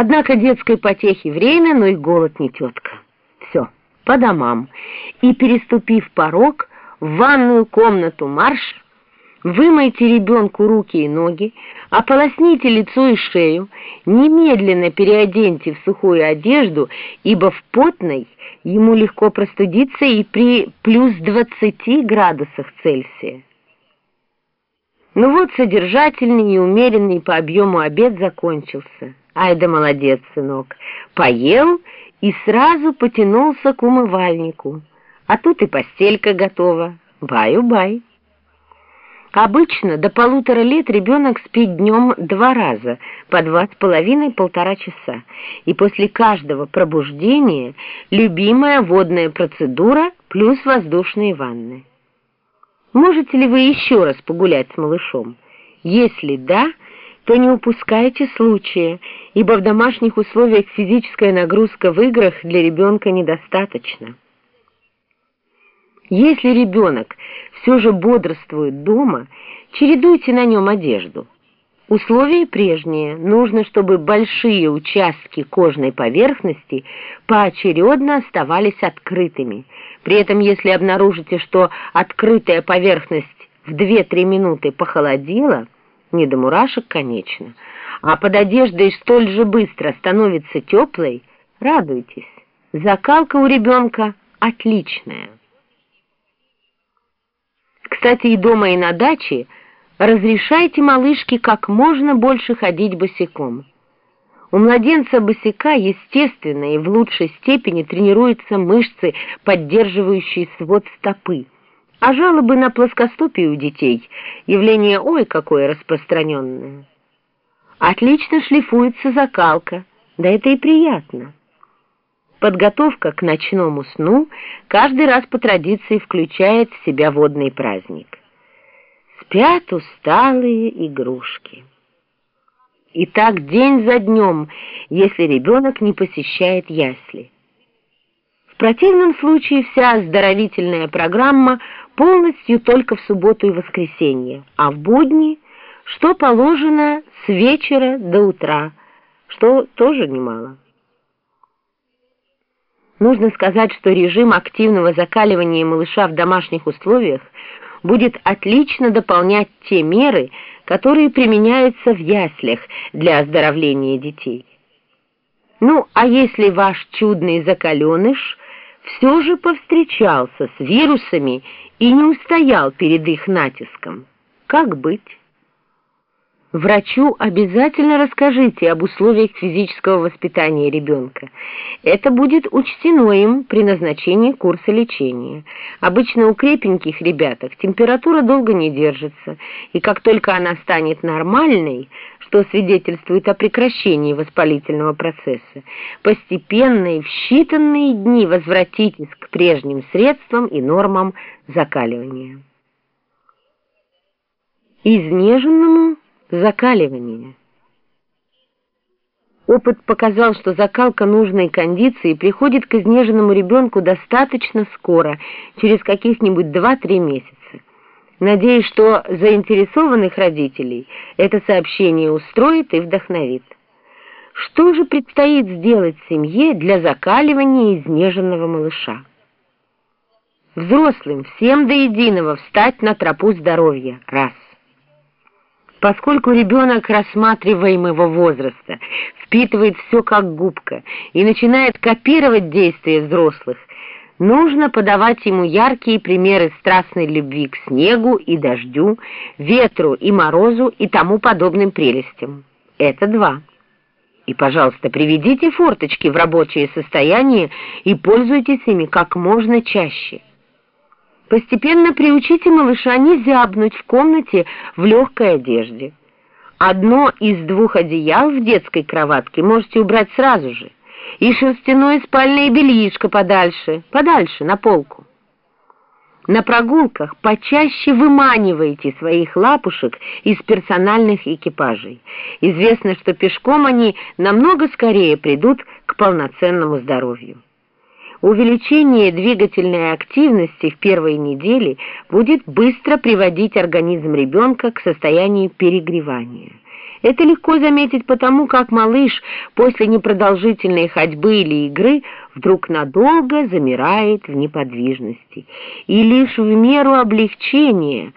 Однако детской потехи время, но и голод не тетка. Все, по домам. И, переступив порог, в ванную комнату марш, вымойте ребенку руки и ноги, ополосните лицо и шею, немедленно переоденьте в сухую одежду, ибо в потной ему легко простудиться и при плюс 20 градусах Цельсия. Ну вот содержательный и умеренный по объему обед закончился. Ай да молодец, сынок. Поел и сразу потянулся к умывальнику. А тут и постелька готова. Баю-бай. Обычно до полутора лет ребенок спит днем два раза, по два с половиной-полтора часа, и после каждого пробуждения любимая водная процедура плюс воздушные ванны. Можете ли вы еще раз погулять с малышом? Если да, то не упускайте случая, ибо в домашних условиях физическая нагрузка в играх для ребенка недостаточна. Если ребенок все же бодрствует дома, чередуйте на нем одежду. Условия прежние. Нужно, чтобы большие участки кожной поверхности поочередно оставались открытыми. При этом, если обнаружите, что открытая поверхность в 2-3 минуты похолодела – не до мурашек, конечно, а под одеждой столь же быстро становится теплой, радуйтесь. Закалка у ребенка отличная. Кстати, и дома, и на даче разрешайте малышке как можно больше ходить босиком. У младенца босика, естественно, и в лучшей степени тренируются мышцы, поддерживающие свод стопы. А жалобы на плоскостопие у детей – явление ой какое распространенное. Отлично шлифуется закалка, да это и приятно. Подготовка к ночному сну каждый раз по традиции включает в себя водный праздник. Спят усталые игрушки. И так день за днем, если ребенок не посещает ясли. В противном случае вся оздоровительная программа – полностью только в субботу и воскресенье, а в будни, что положено с вечера до утра, что тоже немало. Нужно сказать, что режим активного закаливания малыша в домашних условиях будет отлично дополнять те меры, которые применяются в яслях для оздоровления детей. Ну, а если ваш чудный закаленыш все же повстречался с вирусами и не устоял перед их натиском. Как быть? Врачу обязательно расскажите об условиях физического воспитания ребенка. Это будет учтено им при назначении курса лечения. Обычно у крепеньких ребяток температура долго не держится, и как только она станет нормальной, что свидетельствует о прекращении воспалительного процесса, постепенно и в считанные дни возвратитесь к прежним средствам и нормам закаливания. Изнеженному закаливание. Опыт показал, что закалка нужной кондиции приходит к изнеженному ребенку достаточно скоро, через каких-нибудь 2-3 месяца. Надеюсь, что заинтересованных родителей это сообщение устроит и вдохновит. Что же предстоит сделать семье для закаливания изнеженного малыша? Взрослым всем до единого встать на тропу здоровья. Раз. Поскольку ребенок рассматриваемого возраста впитывает все как губка и начинает копировать действия взрослых, нужно подавать ему яркие примеры страстной любви к снегу и дождю, ветру и морозу и тому подобным прелестям. Это два. И, пожалуйста, приведите форточки в рабочее состояние и пользуйтесь ими как можно чаще. Постепенно приучите малыша не зябнуть в комнате в легкой одежде. Одно из двух одеял в детской кроватке можете убрать сразу же, и шерстяное спальное бельишко подальше, подальше, на полку. На прогулках почаще выманивайте своих лапушек из персональных экипажей. Известно, что пешком они намного скорее придут к полноценному здоровью. Увеличение двигательной активности в первые недели будет быстро приводить организм ребенка к состоянию перегревания. Это легко заметить потому, как малыш после непродолжительной ходьбы или игры вдруг надолго замирает в неподвижности. И лишь в меру облегчения